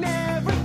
never